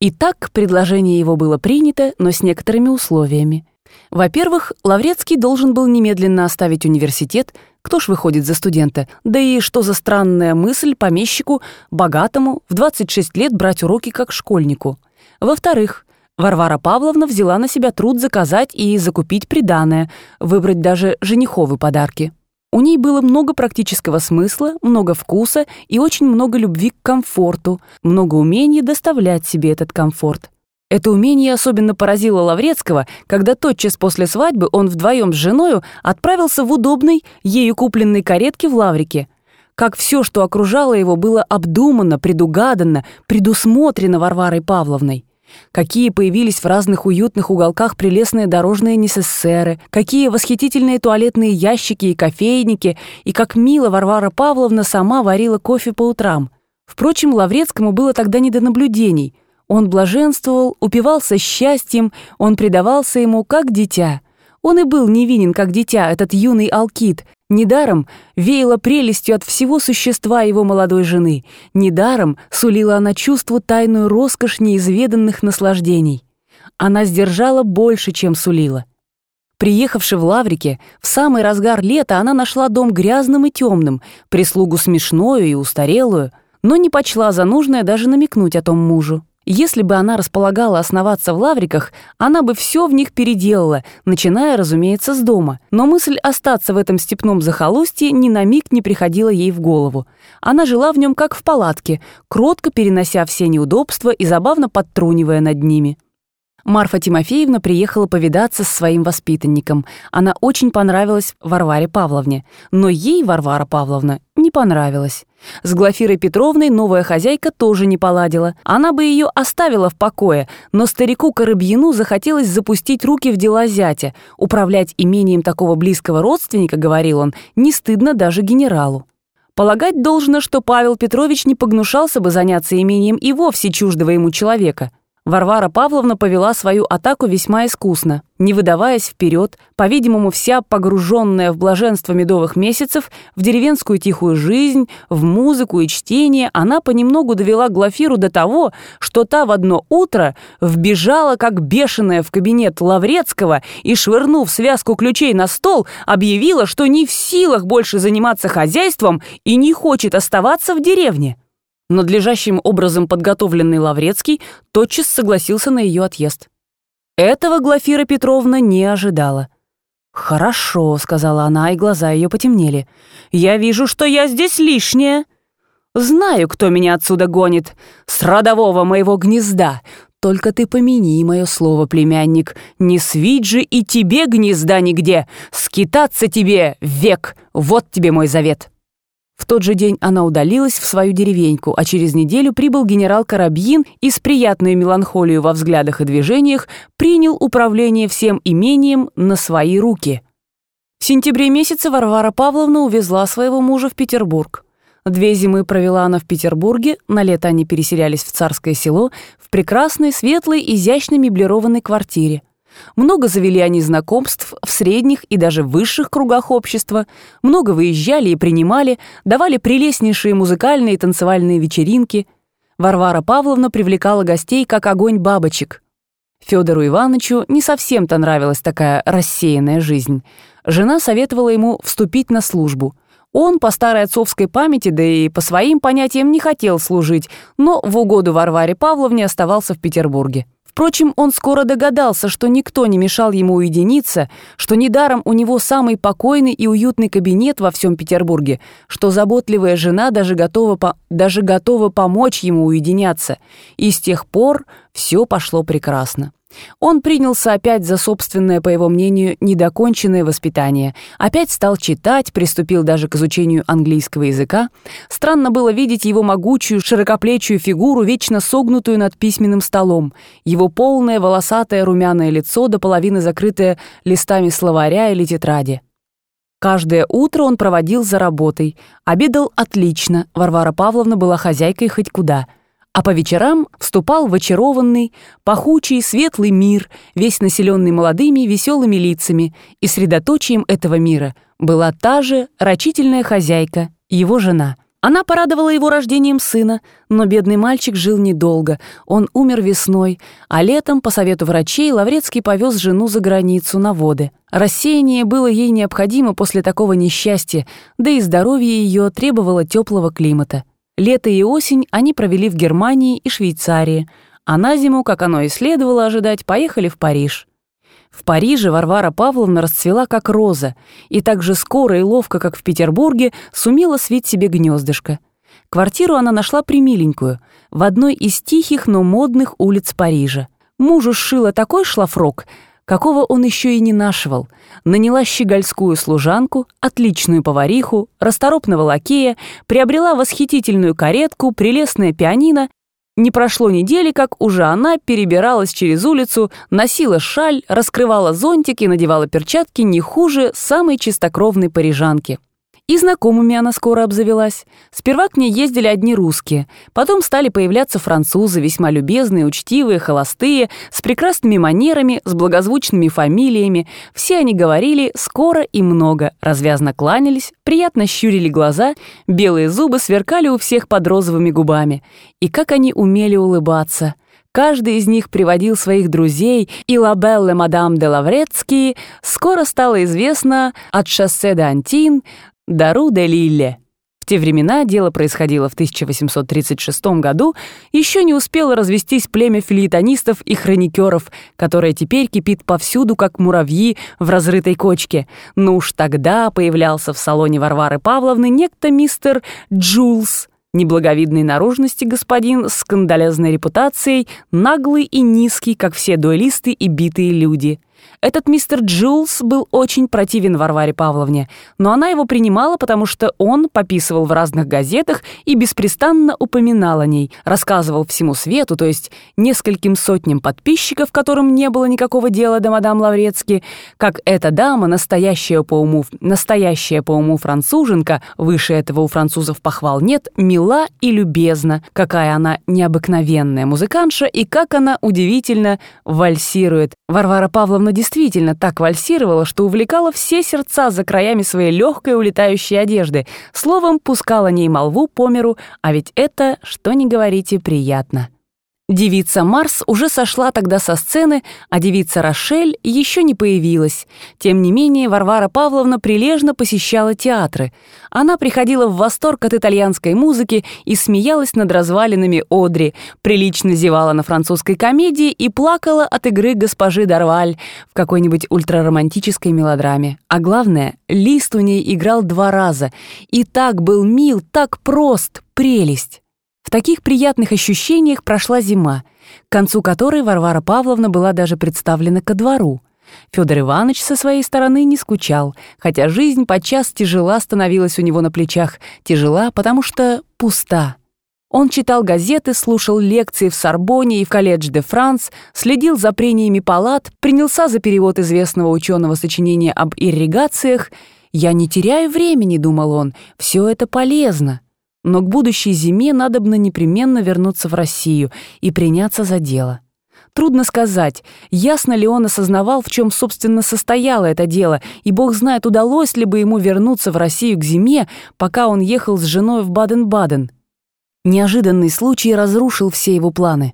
Итак, предложение его было принято, но с некоторыми условиями. Во-первых, Лаврецкий должен был немедленно оставить университет, кто ж выходит за студента, да и что за странная мысль помещику, богатому, в 26 лет брать уроки как школьнику. Во-вторых, Варвара Павловна взяла на себя труд заказать и закупить приданое, выбрать даже жениховы подарки. У ней было много практического смысла, много вкуса и очень много любви к комфорту, много умения доставлять себе этот комфорт. Это умение особенно поразило Лаврецкого, когда тотчас после свадьбы он вдвоем с женою отправился в удобной, ею купленной каретке в Лаврике. Как все, что окружало его, было обдумано, предугадано, предусмотрено Варварой Павловной. Какие появились в разных уютных уголках прелестные дорожные несессеры, какие восхитительные туалетные ящики и кофейники, и как мило Варвара Павловна сама варила кофе по утрам. Впрочем, Лаврецкому было тогда не до наблюдений. Он блаженствовал, упивался счастьем, он предавался ему как дитя. Он и был невинен, как дитя, этот юный алкид, Недаром веяло прелестью от всего существа его молодой жены. Недаром сулила она чувству тайную роскошь неизведанных наслаждений. Она сдержала больше, чем сулила. Приехавши в Лаврике, в самый разгар лета она нашла дом грязным и темным, прислугу смешную и устарелую, но не почла за нужное даже намекнуть о том мужу. Если бы она располагала основаться в Лавриках, она бы все в них переделала, начиная, разумеется, с дома. Но мысль остаться в этом степном захолустье ни на миг не приходила ей в голову. Она жила в нем как в палатке, кротко перенося все неудобства и забавно подтрунивая над ними. Марфа Тимофеевна приехала повидаться с своим воспитанником. Она очень понравилась Варваре Павловне. Но ей Варвара Павловна не понравилась. С Глафирой Петровной новая хозяйка тоже не поладила. Она бы ее оставила в покое, но старику Коробьину захотелось запустить руки в дела зятя. Управлять имением такого близкого родственника, говорил он, не стыдно даже генералу. Полагать должно, что Павел Петрович не погнушался бы заняться имением и вовсе чуждого ему человека. Варвара Павловна повела свою атаку весьма искусно, не выдаваясь вперед, по-видимому, вся погруженная в блаженство медовых месяцев, в деревенскую тихую жизнь, в музыку и чтение, она понемногу довела Глафиру до того, что та в одно утро вбежала, как бешеная, в кабинет Лаврецкого и, швырнув связку ключей на стол, объявила, что не в силах больше заниматься хозяйством и не хочет оставаться в деревне. Надлежащим образом подготовленный Лаврецкий тотчас согласился на ее отъезд. Этого Глафира Петровна не ожидала. «Хорошо», — сказала она, и глаза ее потемнели. «Я вижу, что я здесь лишняя. Знаю, кто меня отсюда гонит. С родового моего гнезда. Только ты помяни мое слово, племянник. Не свить же и тебе гнезда нигде. Скитаться тебе век. Вот тебе мой завет». В тот же день она удалилась в свою деревеньку, а через неделю прибыл генерал Карабьин и с приятной меланхолией во взглядах и движениях принял управление всем имением на свои руки. В сентябре месяце Варвара Павловна увезла своего мужа в Петербург. Две зимы провела она в Петербурге, на лето они переселялись в Царское село, в прекрасной, светлой, изящно меблированной квартире. Много завели они знакомств в средних и даже высших кругах общества, много выезжали и принимали, давали прелестнейшие музыкальные и танцевальные вечеринки. Варвара Павловна привлекала гостей как огонь бабочек. Федору Ивановичу не совсем-то нравилась такая рассеянная жизнь. Жена советовала ему вступить на службу. Он по старой отцовской памяти, да и по своим понятиям не хотел служить, но в угоду Варваре Павловне оставался в Петербурге. Впрочем, он скоро догадался, что никто не мешал ему уединиться, что недаром у него самый покойный и уютный кабинет во всем Петербурге, что заботливая жена даже готова, по даже готова помочь ему уединяться. И с тех пор все пошло прекрасно. Он принялся опять за собственное, по его мнению, недоконченное воспитание. Опять стал читать, приступил даже к изучению английского языка. Странно было видеть его могучую, широкоплечую фигуру, вечно согнутую над письменным столом, его полное, волосатое, румяное лицо, до половины закрытое листами словаря или тетради. Каждое утро он проводил за работой. Обедал отлично, Варвара Павловна была хозяйкой хоть куда — а по вечерам вступал в очарованный, пахучий, светлый мир, весь населенный молодыми, веселыми лицами, и средоточием этого мира была та же рачительная хозяйка, его жена. Она порадовала его рождением сына, но бедный мальчик жил недолго. Он умер весной, а летом, по совету врачей, Лаврецкий повез жену за границу на воды. Рассеяние было ей необходимо после такого несчастья, да и здоровье ее требовало теплого климата. Лето и осень они провели в Германии и Швейцарии, а на зиму, как оно и следовало ожидать, поехали в Париж. В Париже Варвара Павловна расцвела как роза и так же скоро и ловко, как в Петербурге, сумела свить себе гнездышко. Квартиру она нашла примиленькую, в одной из тихих, но модных улиц Парижа. Мужу сшила такой шлафрок, какого он еще и не нашивал. Наняла щегольскую служанку, отличную повариху, расторопного лакея, приобрела восхитительную каретку, прелестное пианино не прошло недели, как уже она перебиралась через улицу, носила шаль, раскрывала зонтик и надевала перчатки не хуже самой чистокровной парижанки. И знакомыми она скоро обзавелась. Сперва к ней ездили одни русские, потом стали появляться французы, весьма любезные, учтивые, холостые, с прекрасными манерами, с благозвучными фамилиями. Все они говорили скоро и много, развязно кланялись, приятно щурили глаза, белые зубы сверкали у всех под розовыми губами. И как они умели улыбаться — Каждый из них приводил своих друзей, и Лабелле мадам де Лаврецкий скоро стало известно от шоссе де Антин Дару де Лилле. В те времена дело происходило в 1836 году, еще не успело развестись племя филитонистов и хроникеров, которое теперь кипит повсюду, как муравьи в разрытой кочке. Но уж тогда появлялся в салоне Варвары Павловны некто мистер Джулс, неблаговидной наружности господин скандалезной репутацией, наглый и низкий, как все дуэлисты и битые люди — этот мистер Джулс был очень противен Варваре Павловне, но она его принимала, потому что он пописывал в разных газетах и беспрестанно упоминал о ней, рассказывал всему свету, то есть нескольким сотням подписчиков, которым не было никакого дела до мадам Лаврецки, как эта дама, настоящая по уму, настоящая по уму француженка, выше этого у французов похвал нет, мила и любезна, какая она необыкновенная музыкантша и как она удивительно вальсирует. Варвара Павловна действительно так вальсировала, что увлекала все сердца за краями своей легкой улетающей одежды, словом, пускала ней молву по миру, а ведь это, что ни говорите, приятно. Девица Марс уже сошла тогда со сцены, а девица Рошель еще не появилась. Тем не менее, Варвара Павловна прилежно посещала театры. Она приходила в восторг от итальянской музыки и смеялась над развалинами Одри, прилично зевала на французской комедии и плакала от игры госпожи Дарваль в какой-нибудь ультраромантической мелодраме. А главное, Лист у ней играл два раза. И так был мил, так прост, прелесть. В таких приятных ощущениях прошла зима, к концу которой Варвара Павловна была даже представлена ко двору. Федор Иванович со своей стороны не скучал, хотя жизнь подчас тяжела становилась у него на плечах, тяжела, потому что пуста. Он читал газеты, слушал лекции в Сорбоне и в Колледж де Франс, следил за прениями палат, принялся за перевод известного ученого сочинения об ирригациях. «Я не теряю времени», — думал он, — «все это полезно» но к будущей зиме надобно непременно вернуться в Россию и приняться за дело. Трудно сказать, ясно ли он осознавал, в чем, собственно, состояло это дело, и бог знает, удалось ли бы ему вернуться в Россию к зиме, пока он ехал с женой в Баден-Баден. Неожиданный случай разрушил все его планы.